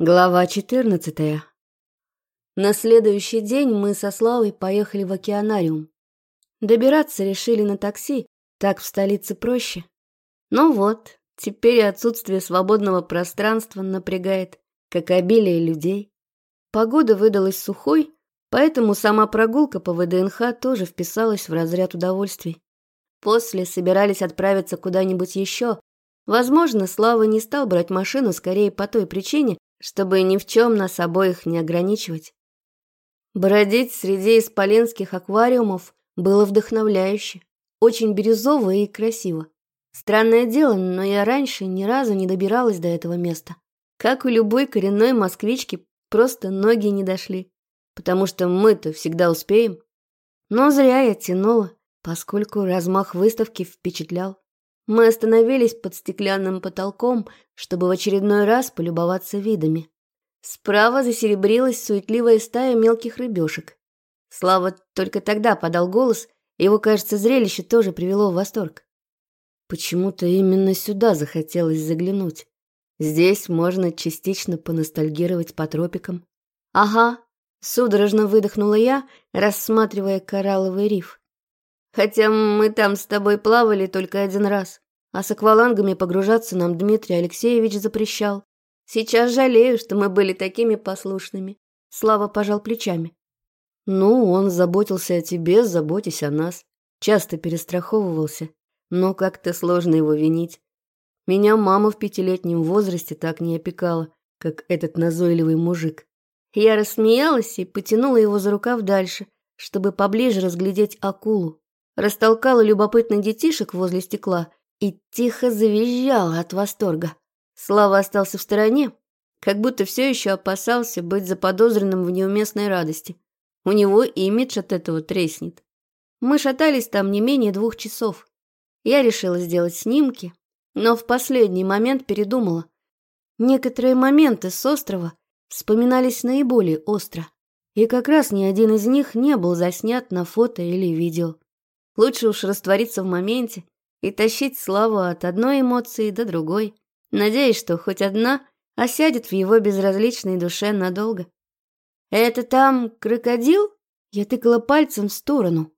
Глава 14. На следующий день мы со Славой поехали в океанариум. Добираться решили на такси, так в столице проще. Ну вот, теперь отсутствие свободного пространства напрягает, как обилие людей. Погода выдалась сухой, поэтому сама прогулка по ВДНХ тоже вписалась в разряд удовольствий. После собирались отправиться куда-нибудь еще. Возможно, Слава не стал брать машину скорее по той причине, чтобы ни в чем нас обоих не ограничивать. Бродить среди исполинских аквариумов было вдохновляюще, очень бирюзово и красиво. Странное дело, но я раньше ни разу не добиралась до этого места. Как у любой коренной москвички, просто ноги не дошли, потому что мы-то всегда успеем. Но зря я тянула, поскольку размах выставки впечатлял. Мы остановились под стеклянным потолком, чтобы в очередной раз полюбоваться видами. Справа засеребрилась суетливая стая мелких рыбешек. Слава только тогда подал голос, его, кажется, зрелище тоже привело в восторг. Почему-то именно сюда захотелось заглянуть. Здесь можно частично поностальгировать по тропикам. Ага, судорожно выдохнула я, рассматривая коралловый риф. Хотя мы там с тобой плавали только один раз. А с аквалангами погружаться нам Дмитрий Алексеевич запрещал. Сейчас жалею, что мы были такими послушными. Слава пожал плечами. Ну, он заботился о тебе, заботясь о нас. Часто перестраховывался. Но как-то сложно его винить. Меня мама в пятилетнем возрасте так не опекала, как этот назойливый мужик. Я рассмеялась и потянула его за рукав дальше, чтобы поближе разглядеть акулу. Растолкала любопытных детишек возле стекла – и тихо завизжал от восторга. Слава остался в стороне, как будто все еще опасался быть заподозренным в неуместной радости. У него имидж от этого треснет. Мы шатались там не менее двух часов. Я решила сделать снимки, но в последний момент передумала. Некоторые моменты с острова вспоминались наиболее остро, и как раз ни один из них не был заснят на фото или видео. Лучше уж раствориться в моменте и тащить Славу от одной эмоции до другой, надеясь, что хоть одна осядет в его безразличной душе надолго. «Это там крокодил?» Я тыкала пальцем в сторону.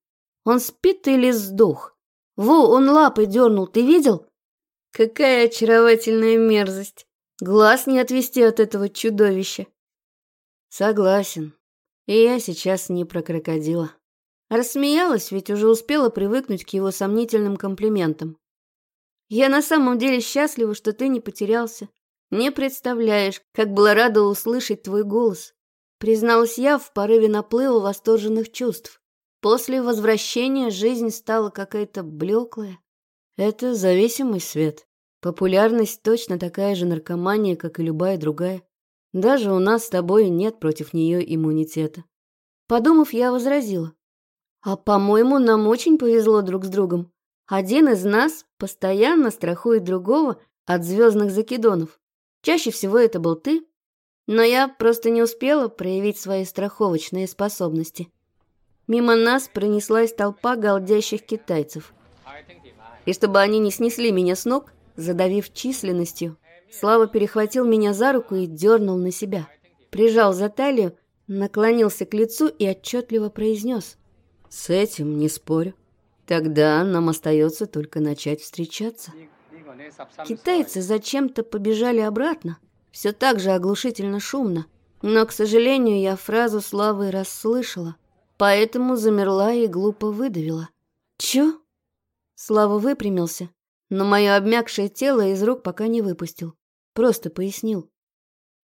«Он спит или сдох? Во, он лапы дернул, ты видел?» «Какая очаровательная мерзость! Глаз не отвести от этого чудовища!» «Согласен. И я сейчас не про крокодила». Рассмеялась, ведь уже успела привыкнуть к его сомнительным комплиментам. «Я на самом деле счастлива, что ты не потерялся. Не представляешь, как была рада услышать твой голос», призналась я в порыве наплыва восторженных чувств. После возвращения жизнь стала какая-то блеклая. Это зависимый свет. Популярность точно такая же наркомания, как и любая другая. Даже у нас с тобой нет против нее иммунитета. Подумав, я возразила. А, по-моему, нам очень повезло друг с другом. Один из нас постоянно страхует другого от звездных закидонов. Чаще всего это был ты, но я просто не успела проявить свои страховочные способности. Мимо нас пронеслась толпа галдящих китайцев. И чтобы они не снесли меня с ног, задавив численностью, Слава перехватил меня за руку и дернул на себя. Прижал за талию, наклонился к лицу и отчетливо произнес — с этим не спорю. Тогда нам остается только начать встречаться. Китайцы зачем-то побежали обратно. Все так же оглушительно шумно. Но, к сожалению, я фразу Славы расслышала, поэтому замерла и глупо выдавила. «Чё?» Слава выпрямился, но мое обмякшее тело из рук пока не выпустил. Просто пояснил.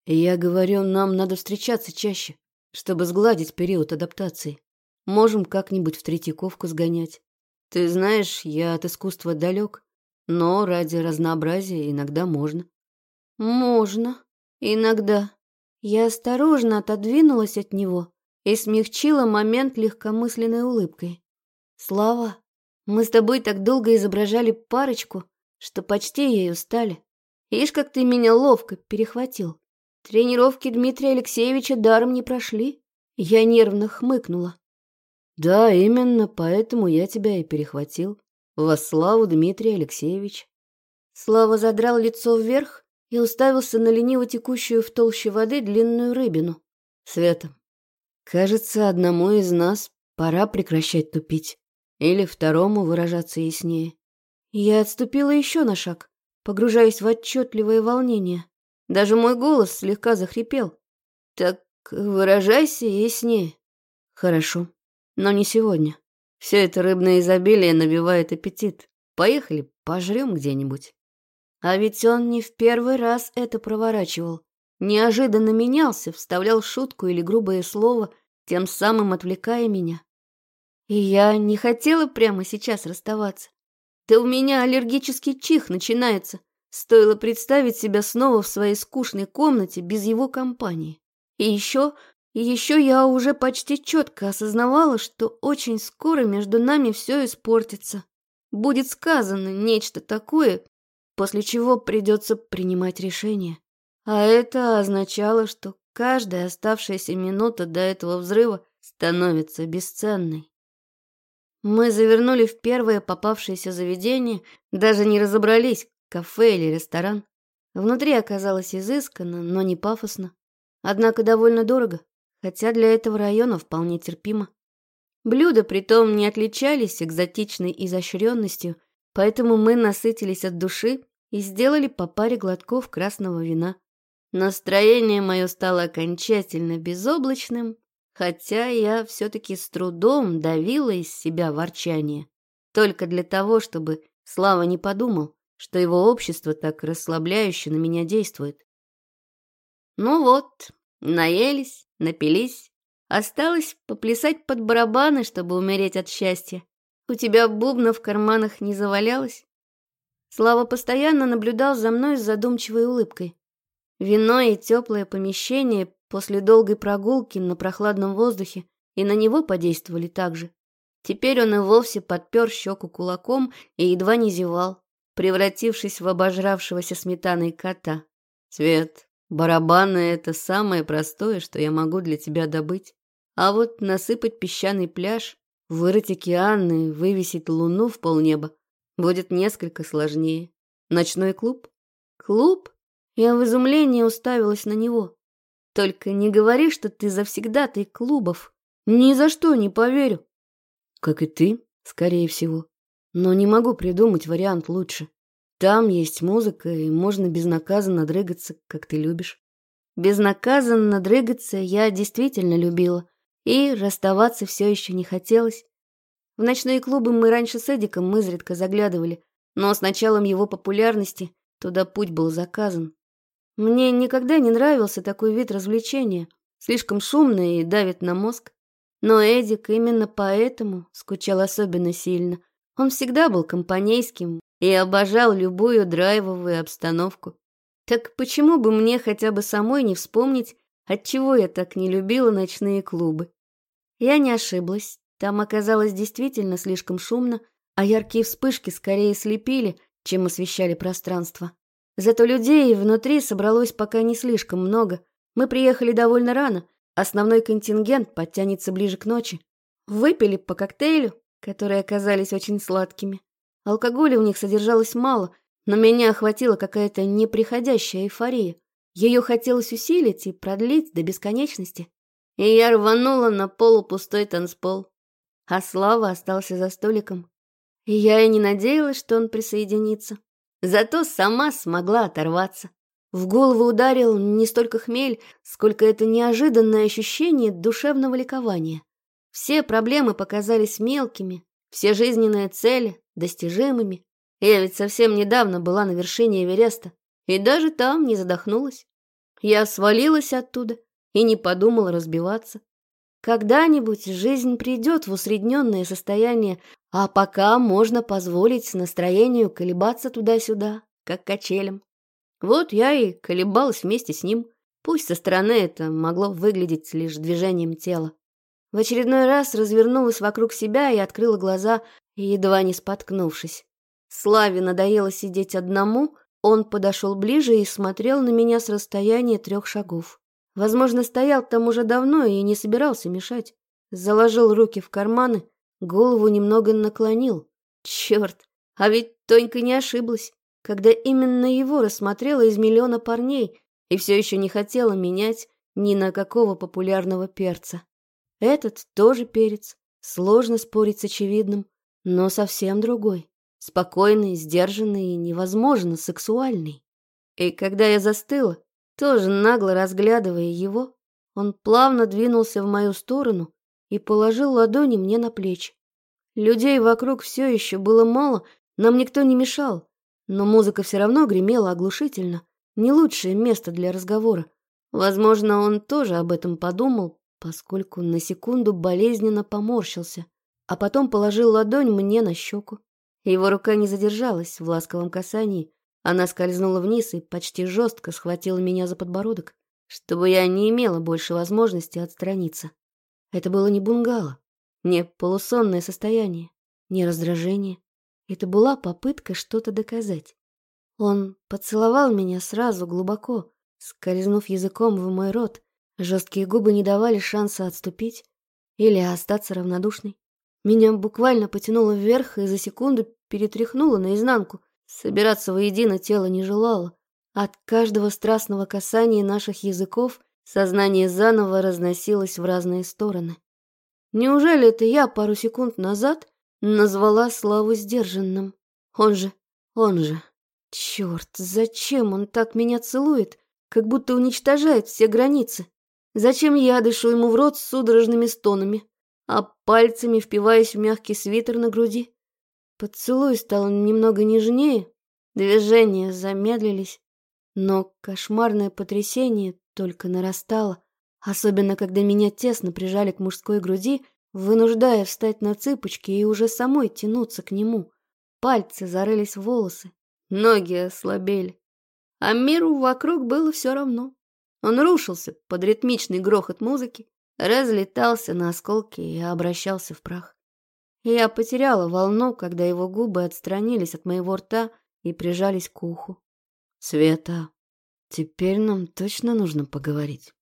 «Я говорю, нам надо встречаться чаще, чтобы сгладить период адаптации. Можем как-нибудь в Третьяковку сгонять. Ты знаешь, я от искусства далек, но ради разнообразия иногда можно». «Можно. Иногда». Я осторожно отодвинулась от него и смягчила момент легкомысленной улыбкой. «Слава, мы с тобой так долго изображали парочку, что почти ею стали. Ишь, как ты меня ловко перехватил. Тренировки Дмитрия Алексеевича даром не прошли». Я нервно хмыкнула. Да, именно поэтому я тебя и перехватил. Во славу, Дмитрий Алексеевич. Слава задрал лицо вверх и уставился на лениво текущую в толще воды длинную рыбину. Света, кажется, одному из нас пора прекращать тупить. Или второму выражаться яснее. Я отступила еще на шаг, погружаясь в отчетливое волнение. Даже мой голос слегка захрипел. Так выражайся яснее. Хорошо. Но не сегодня. Все это рыбное изобилие набивает аппетит. Поехали, пожрем где-нибудь. А ведь он не в первый раз это проворачивал. Неожиданно менялся, вставлял шутку или грубое слово, тем самым отвлекая меня. И я не хотела прямо сейчас расставаться. Да у меня аллергический чих начинается. Стоило представить себя снова в своей скучной комнате без его компании. И еще и еще я уже почти четко осознавала, что очень скоро между нами все испортится. Будет сказано нечто такое, после чего придется принимать решение. А это означало, что каждая оставшаяся минута до этого взрыва становится бесценной. Мы завернули в первое попавшееся заведение, даже не разобрались, кафе или ресторан. Внутри оказалось изысканно, но не пафосно. Однако довольно дорого хотя для этого района вполне терпимо. Блюда притом не отличались экзотичной изощренностью, поэтому мы насытились от души и сделали по паре глотков красного вина. Настроение мое стало окончательно безоблачным, хотя я все-таки с трудом давила из себя ворчание. Только для того, чтобы Слава не подумал, что его общество так расслабляюще на меня действует. Ну вот, Наелись, напились. Осталось поплясать под барабаны, чтобы умереть от счастья. У тебя бубна в карманах не завалялась? Слава постоянно наблюдал за мной с задумчивой улыбкой. Вино и теплое помещение после долгой прогулки на прохладном воздухе и на него подействовали так же. Теперь он и вовсе подпер щеку кулаком и едва не зевал, превратившись в обожравшегося сметаной кота. «Свет, Барабаны — это самое простое, что я могу для тебя добыть. А вот насыпать песчаный пляж, вырыть океаны, вывесить луну в полнеба будет несколько сложнее. Ночной клуб? Клуб? Я в изумлении уставилась на него. Только не говори, что ты завсегда ты клубов. Ни за что не поверю. Как и ты, скорее всего. Но не могу придумать вариант лучше. Там есть музыка, и можно безнаказанно дрыгаться, как ты любишь. Безнаказанно дрыгаться я действительно любила, и расставаться все еще не хотелось. В ночные клубы мы раньше с Эдиком изредка заглядывали, но с началом его популярности туда путь был заказан. Мне никогда не нравился такой вид развлечения, слишком шумный и давит на мозг. Но Эдик именно поэтому скучал особенно сильно. Он всегда был компанейским, и обожал любую драйвовую обстановку. Так почему бы мне хотя бы самой не вспомнить, отчего я так не любила ночные клубы? Я не ошиблась, там оказалось действительно слишком шумно, а яркие вспышки скорее слепили, чем освещали пространство. Зато людей внутри собралось пока не слишком много. Мы приехали довольно рано, основной контингент подтянется ближе к ночи. Выпили по коктейлю, которые оказались очень сладкими. Алкоголя у них содержалось мало, но меня охватила какая-то неприходящая эйфория. Ее хотелось усилить и продлить до бесконечности. И я рванула на полупустой танцпол. А Слава остался за столиком. И я и не надеялась, что он присоединится. Зато сама смогла оторваться. В голову ударил не столько хмель, сколько это неожиданное ощущение душевного ликования. Все проблемы показались мелкими, все жизненные цели, достижимыми. Я ведь совсем недавно была на вершине Эвереста, и даже там не задохнулась. Я свалилась оттуда и не подумала разбиваться. Когда-нибудь жизнь придет в усредненное состояние, а пока можно позволить настроению колебаться туда-сюда, как качелем. Вот я и колебалась вместе с ним, пусть со стороны это могло выглядеть лишь движением тела. В очередной раз развернулась вокруг себя и открыла глаза, едва не споткнувшись. Славе надоело сидеть одному, он подошел ближе и смотрел на меня с расстояния трех шагов. Возможно, стоял там уже давно и не собирался мешать. Заложил руки в карманы, голову немного наклонил. Черт, а ведь Тонька не ошиблась, когда именно его рассмотрела из миллиона парней и все еще не хотела менять ни на какого популярного перца. Этот тоже перец, сложно спорить с очевидным, но совсем другой. Спокойный, сдержанный и невозможно сексуальный. И когда я застыла, тоже нагло разглядывая его, он плавно двинулся в мою сторону и положил ладони мне на плечи. Людей вокруг все еще было мало, нам никто не мешал, но музыка все равно гремела оглушительно. Не лучшее место для разговора. Возможно, он тоже об этом подумал, поскольку на секунду болезненно поморщился – а потом положил ладонь мне на щеку. Его рука не задержалась в ласковом касании. Она скользнула вниз и почти жестко схватила меня за подбородок, чтобы я не имела больше возможности отстраниться. Это было не бунгало, не полусонное состояние, не раздражение. Это была попытка что-то доказать. Он поцеловал меня сразу глубоко, скользнув языком в мой рот. Жесткие губы не давали шанса отступить или остаться равнодушной. Меня буквально потянуло вверх и за секунду перетряхнуло наизнанку. Собираться воедино тело не желало. От каждого страстного касания наших языков сознание заново разносилось в разные стороны. Неужели это я пару секунд назад назвала Славу сдержанным? Он же, он же. Черт, зачем он так меня целует, как будто уничтожает все границы? Зачем я дышу ему в рот с судорожными стонами? а пальцами впиваясь в мягкий свитер на груди. Поцелуй стал немного нежнее, движения замедлились, но кошмарное потрясение только нарастало, особенно когда меня тесно прижали к мужской груди, вынуждая встать на цыпочки и уже самой тянуться к нему. Пальцы зарылись в волосы, ноги ослабели. А миру вокруг было все равно. Он рушился под ритмичный грохот музыки, разлетался на осколки и обращался в прах. Я потеряла волну, когда его губы отстранились от моего рта и прижались к уху. «Света, теперь нам точно нужно поговорить».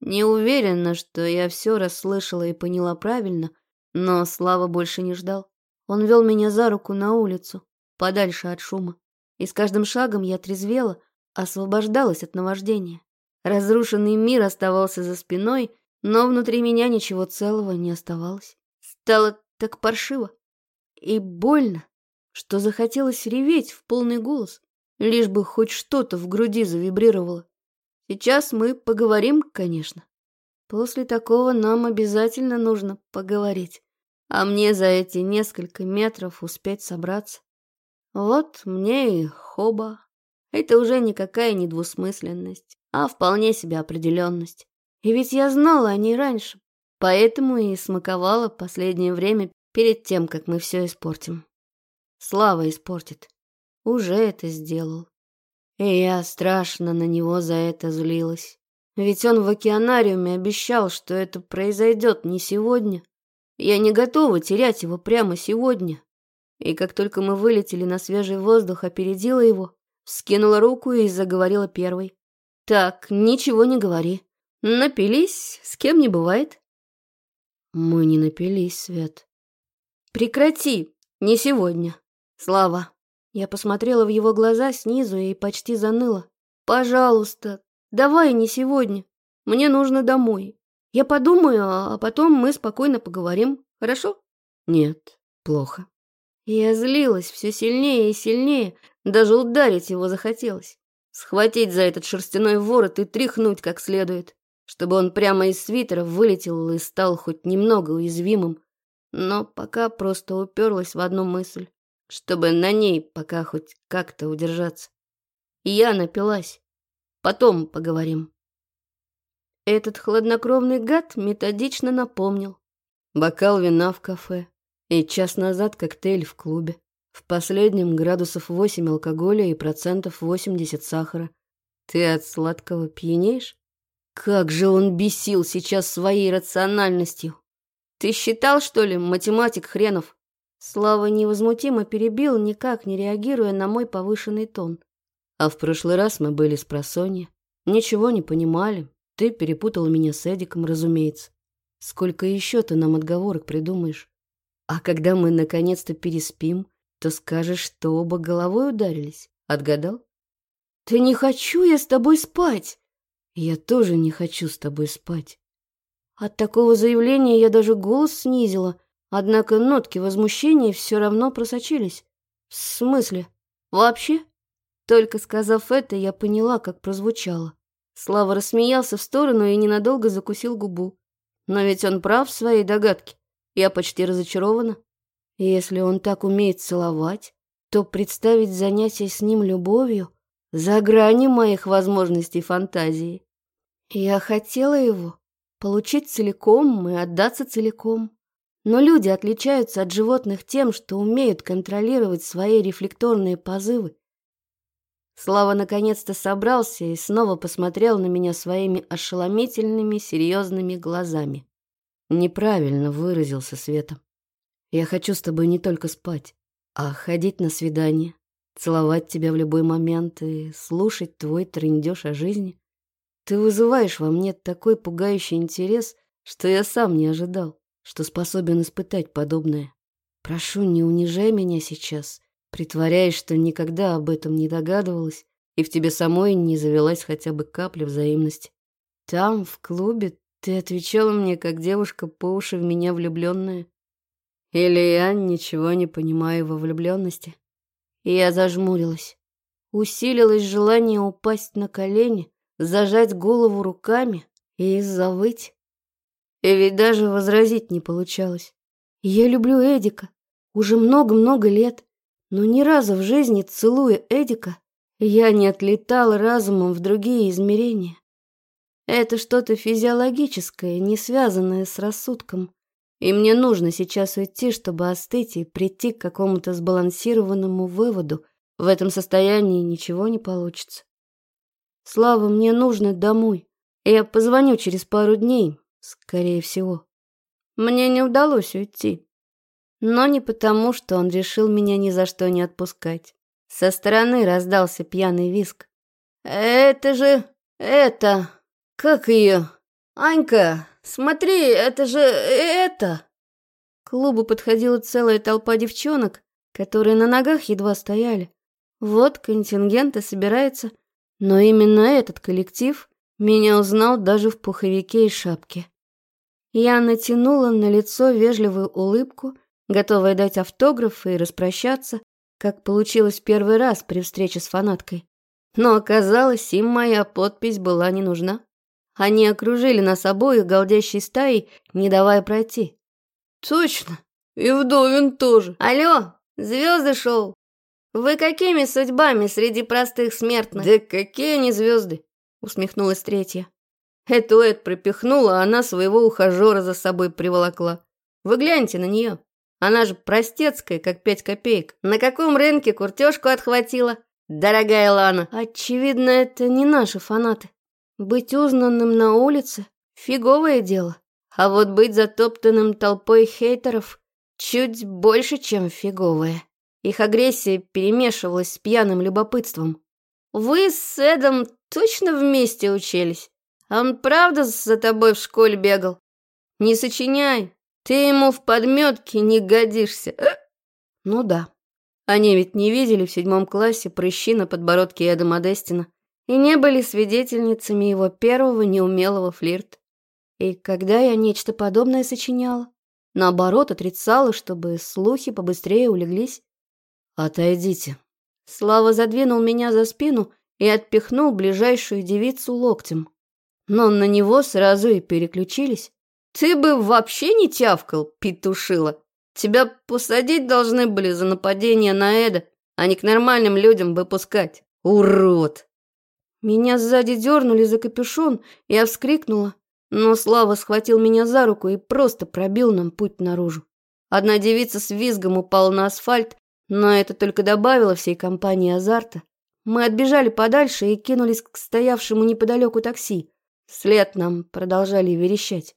Не уверена, что я все расслышала и поняла правильно, но Слава больше не ждал. Он вел меня за руку на улицу, подальше от шума. И с каждым шагом я трезвела, освобождалась от наваждения. Разрушенный мир оставался за спиной — но внутри меня ничего целого не оставалось. Стало так паршиво и больно, что захотелось реветь в полный голос, лишь бы хоть что-то в груди завибрировало. Сейчас мы поговорим, конечно. После такого нам обязательно нужно поговорить. А мне за эти несколько метров успеть собраться. Вот мне и хоба. Это уже никакая не двусмысленность, а вполне себе определенность. И ведь я знала а о ней раньше, поэтому и смаковала последнее время перед тем, как мы все испортим. Слава испортит. Уже это сделал. И я страшно на него за это злилась. Ведь он в океанариуме обещал, что это произойдет не сегодня. Я не готова терять его прямо сегодня. И как только мы вылетели на свежий воздух, опередила его, скинула руку и заговорила первой. «Так, ничего не говори. Напились? С кем не бывает? Мы не напились, Свет. Прекрати! Не сегодня. Слава. Я посмотрела в его глаза снизу и почти заныла. Пожалуйста, давай не сегодня. Мне нужно домой. Я подумаю, а потом мы спокойно поговорим, хорошо? Нет, плохо. Я злилась все сильнее и сильнее, даже ударить его захотелось. Схватить за этот шерстяной ворот и тряхнуть как следует чтобы он прямо из свитера вылетел и стал хоть немного уязвимым, но пока просто уперлась в одну мысль, чтобы на ней пока хоть как-то удержаться. И я напилась. Потом поговорим. Этот хладнокровный гад методично напомнил. Бокал вина в кафе и час назад коктейль в клубе. В последнем градусов 8 алкоголя и процентов 80 сахара. Ты от сладкого пьянеешь? Как же он бесил сейчас своей рациональностью! Ты считал, что ли, математик хренов? Слава невозмутимо перебил, никак не реагируя на мой повышенный тон. А в прошлый раз мы были с просони, Ничего не понимали. Ты перепутал меня с Эдиком, разумеется. Сколько еще ты нам отговорок придумаешь? А когда мы наконец-то переспим, то скажешь, что оба головой ударились. Отгадал? Ты не хочу я с тобой спать!» Я тоже не хочу с тобой спать. От такого заявления я даже голос снизила, однако нотки возмущения все равно просочились. В смысле? Вообще? Только сказав это, я поняла, как прозвучало. Слава рассмеялся в сторону и ненадолго закусил губу. Но ведь он прав в своей догадке. Я почти разочарована. Если он так умеет целовать, то представить занятие с ним любовью за грани моих возможностей фантазии. Я хотела его, получить целиком и отдаться целиком. Но люди отличаются от животных тем, что умеют контролировать свои рефлекторные позывы. Слава наконец-то собрался и снова посмотрел на меня своими ошеломительными, серьезными глазами. Неправильно выразился Света. Я хочу с тобой не только спать, а ходить на свидание, целовать тебя в любой момент и слушать твой трындеж о жизни. Ты вызываешь во мне такой пугающий интерес, что я сам не ожидал, что способен испытать подобное. Прошу, не унижай меня сейчас, притворяясь, что никогда об этом не догадывалась, и в тебе самой не завелась хотя бы капля взаимности. Там, в клубе, ты отвечала мне, как девушка по уши в меня влюбленная. Или я ничего не понимаю во влюбленности. И я зажмурилась. Усилилось желание упасть на колени, зажать голову руками и завыть. И ведь даже возразить не получалось. Я люблю Эдика уже много-много лет, но ни разу в жизни, целуя Эдика, я не отлетал разумом в другие измерения. Это что-то физиологическое, не связанное с рассудком. И мне нужно сейчас уйти, чтобы остыть и прийти к какому-то сбалансированному выводу. В этом состоянии ничего не получится. Слава, мне нужно домой. А я позвоню через пару дней, скорее всего. Мне не удалось уйти. Но не потому, что он решил меня ни за что не отпускать. Со стороны раздался пьяный виск. «Это же... это... как ее? Анька, смотри, это же... это...» К клубу подходила целая толпа девчонок, которые на ногах едва стояли. Вот контингент и собирается но именно этот коллектив меня узнал даже в пуховике и шапке. Я натянула на лицо вежливую улыбку, готовая дать автографы и распрощаться, как получилось первый раз при встрече с фанаткой. Но оказалось, им моя подпись была не нужна. Они окружили нас обоих галдящей стаей, не давая пройти. «Точно! И Вдовин тоже! Алло! Звезды шоу! Вы какими судьбами среди простых смертных? Да какие они звезды? Усмехнулась третья. Этуэт пропихнула, а она своего ухажера за собой приволокла. Вы гляньте на нее. Она же простецкая, как пять копеек. На каком рынке куртежку отхватила? Дорогая Лана. Очевидно, это не наши фанаты. Быть узнанным на улице – фиговое дело. А вот быть затоптанным толпой хейтеров – чуть больше, чем фиговое. Их агрессия перемешивалась с пьяным любопытством. «Вы с Эдом точно вместе учились? Он правда за тобой в школе бегал? Не сочиняй, ты ему в подметке не годишься». «Э?» ну да. Они ведь не видели в седьмом классе прыщи на подбородке Эда Модестина и не были свидетельницами его первого неумелого флирта. И когда я нечто подобное сочиняла, наоборот, отрицала, чтобы слухи побыстрее улеглись, «Отойдите». Слава задвинул меня за спину и отпихнул ближайшую девицу локтем. Но на него сразу и переключились. «Ты бы вообще не тявкал, петушила. Тебя посадить должны были за нападение на Эда, а не к нормальным людям выпускать. Урод!» Меня сзади дернули за капюшон, я вскрикнула, но Слава схватил меня за руку и просто пробил нам путь наружу. Одна девица с визгом упала на асфальт, но это только добавило всей компании азарта. Мы отбежали подальше и кинулись к стоявшему неподалеку такси. След нам продолжали верещать.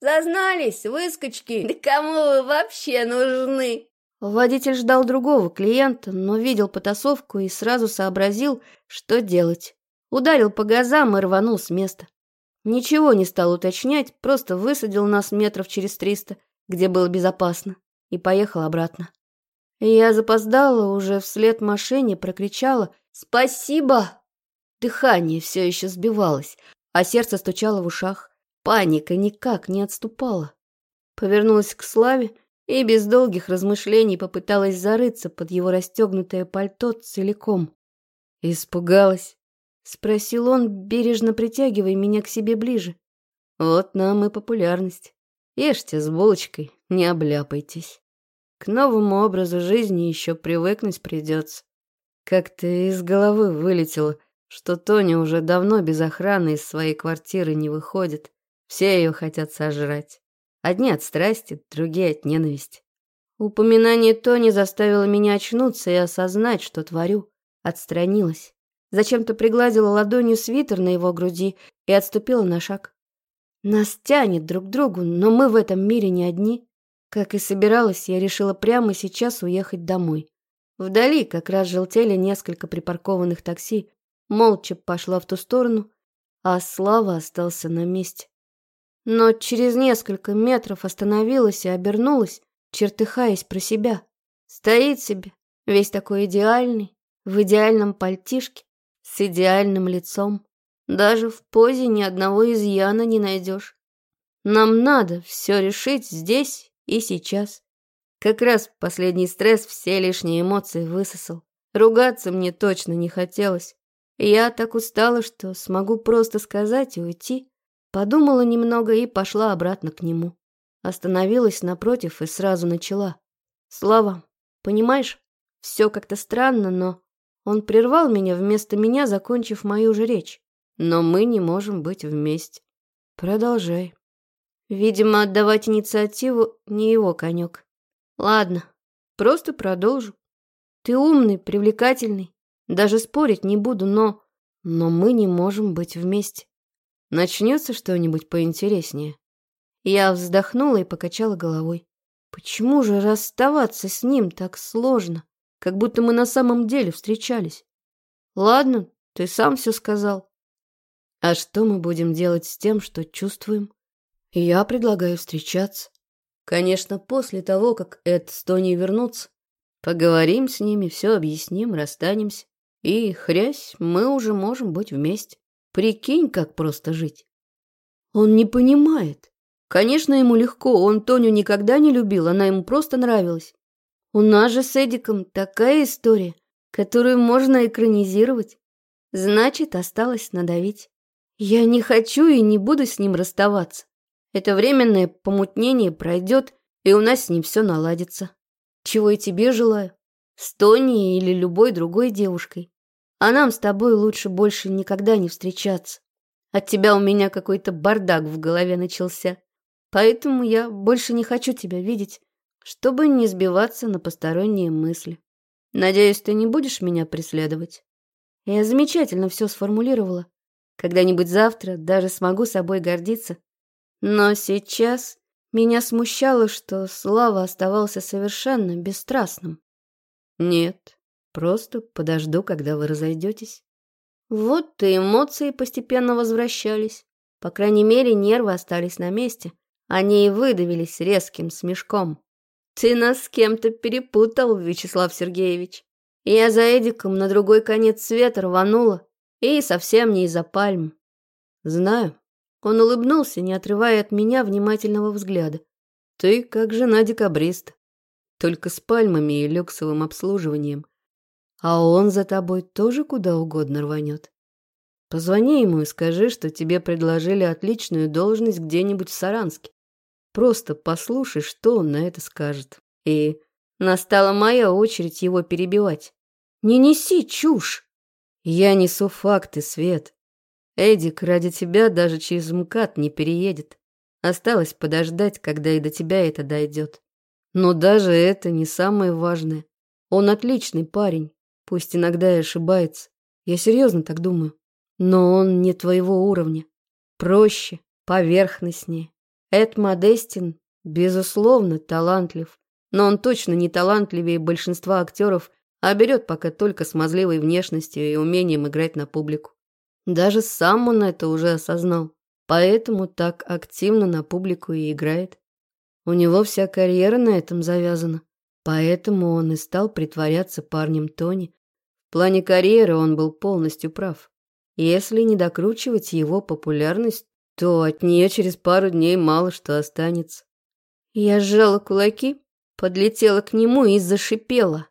«Зазнались, выскочки! Да кому вы вообще нужны?» Водитель ждал другого клиента, но видел потасовку и сразу сообразил, что делать. Ударил по газам и рванул с места. Ничего не стал уточнять, просто высадил нас метров через триста, где было безопасно, и поехал обратно. Я запоздала уже вслед машине, прокричала «Спасибо!». Дыхание все еще сбивалось, а сердце стучало в ушах. Паника никак не отступала. Повернулась к Славе и без долгих размышлений попыталась зарыться под его расстегнутое пальто целиком. «Испугалась?» — спросил он, бережно притягивая меня к себе ближе. «Вот нам и популярность. Ешьте с булочкой, не обляпайтесь». К новому образу жизни еще привыкнуть придется. Как ты из головы вылетел, что Тоня уже давно без охраны из своей квартиры не выходит. Все ее хотят сожрать. Одни от страсти, другие от ненависти. Упоминание Тони заставило меня очнуться и осознать, что творю. Отстранилась. Зачем-то пригладила ладонью свитер на его груди и отступила на шаг. Нас тянет друг к другу, но мы в этом мире не одни. Как и собиралась, я решила прямо сейчас уехать домой. Вдали как раз желтели несколько припаркованных такси, молча пошла в ту сторону, а Слава остался на месте. Но через несколько метров остановилась и обернулась, чертыхаясь про себя. Стоит себе, весь такой идеальный, в идеальном пальтишке, с идеальным лицом. Даже в позе ни одного изъяна не найдешь. Нам надо все решить здесь и сейчас. Как раз последний стресс все лишние эмоции высосал. Ругаться мне точно не хотелось. Я так устала, что смогу просто сказать и уйти. Подумала немного и пошла обратно к нему. Остановилась напротив и сразу начала. Слава, понимаешь, все как-то странно, но... Он прервал меня вместо меня, закончив мою же речь. Но мы не можем быть вместе. Продолжай. Видимо, отдавать инициативу не его конек. Ладно, просто продолжу. Ты умный, привлекательный. Даже спорить не буду, но... Но мы не можем быть вместе. Начнется что-нибудь поинтереснее. Я вздохнула и покачала головой. Почему же расставаться с ним так сложно? Как будто мы на самом деле встречались. Ладно, ты сам все сказал. А что мы будем делать с тем, что чувствуем? я предлагаю встречаться. Конечно, после того, как Эд с Тони вернутся, поговорим с ними, все объясним, расстанемся. И, хрясь, мы уже можем быть вместе. Прикинь, как просто жить. Он не понимает. Конечно, ему легко, он Тоню никогда не любил, она ему просто нравилась. У нас же с Эдиком такая история, которую можно экранизировать. Значит, осталось надавить. Я не хочу и не буду с ним расставаться. Это временное помутнение пройдет, и у нас с ним все наладится. Чего и тебе желаю. С Тони или любой другой девушкой. А нам с тобой лучше больше никогда не встречаться. От тебя у меня какой-то бардак в голове начался. Поэтому я больше не хочу тебя видеть, чтобы не сбиваться на посторонние мысли. Надеюсь, ты не будешь меня преследовать. Я замечательно все сформулировала. Когда-нибудь завтра даже смогу собой гордиться. Но сейчас меня смущало, что Слава оставался совершенно бесстрастным. «Нет, просто подожду, когда вы разойдетесь». Вот и эмоции постепенно возвращались. По крайней мере, нервы остались на месте. Они и выдавились резким смешком. «Ты нас с кем-то перепутал, Вячеслав Сергеевич. Я за Эдиком на другой конец света рванула, и совсем не из-за пальм». «Знаю», он улыбнулся, не отрывая от меня внимательного взгляда. «Ты как жена декабрист. Только с пальмами и люксовым обслуживанием. А он за тобой тоже куда угодно рванет. Позвони ему и скажи, что тебе предложили отличную должность где-нибудь в Саранске. Просто послушай, что он на это скажет. И настала моя очередь его перебивать. Не неси чушь! Я несу факты, Свет. Эдик, ради тебя даже через МКАД не переедет. Осталось подождать, когда и до тебя это дойдет. Но даже это не самое важное. Он отличный парень, пусть иногда и ошибается. Я серьезно так думаю. Но он не твоего уровня. Проще, поверхностнее. Эд Модестин, безусловно, талантлив. Но он точно не талантливее большинства актеров, а берет пока только смазливой внешностью и умением играть на публику. Даже сам он это уже осознал, поэтому так активно на публику и играет. У него вся карьера на этом завязана, поэтому он и стал притворяться парнем Тони. В плане карьеры он был полностью прав. Если не докручивать его популярность, то от нее через пару дней мало что останется. Я сжала кулаки, подлетела к нему и зашипела.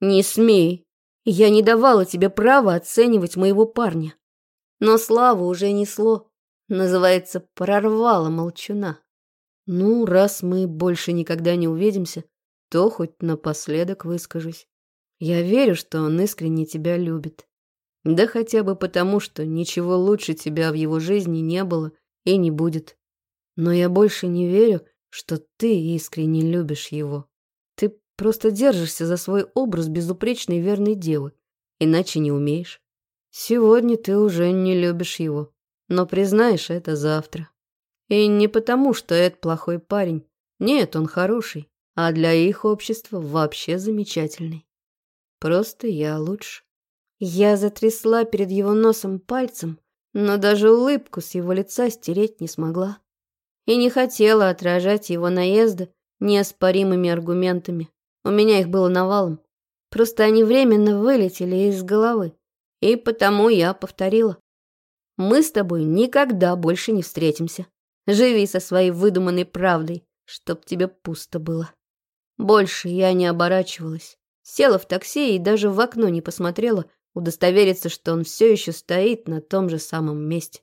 «Не смей! Я не давала тебе права оценивать моего парня но славу уже несло. Называется, прорвало молчуна. Ну, раз мы больше никогда не увидимся, то хоть напоследок выскажусь. Я верю, что он искренне тебя любит. Да хотя бы потому, что ничего лучше тебя в его жизни не было и не будет. Но я больше не верю, что ты искренне любишь его. Ты просто держишься за свой образ безупречной верной девы, иначе не умеешь. Сегодня ты уже не любишь его, но признаешь это завтра. И не потому, что это плохой парень. Нет, он хороший, а для их общества вообще замечательный. Просто я лучше. Я затрясла перед его носом пальцем, но даже улыбку с его лица стереть не смогла. И не хотела отражать его наезда неоспоримыми аргументами. У меня их было навалом. Просто они временно вылетели из головы. И потому я повторила. Мы с тобой никогда больше не встретимся. Живи со своей выдуманной правдой, чтоб тебе пусто было. Больше я не оборачивалась. Села в такси и даже в окно не посмотрела, удостовериться, что он все еще стоит на том же самом месте.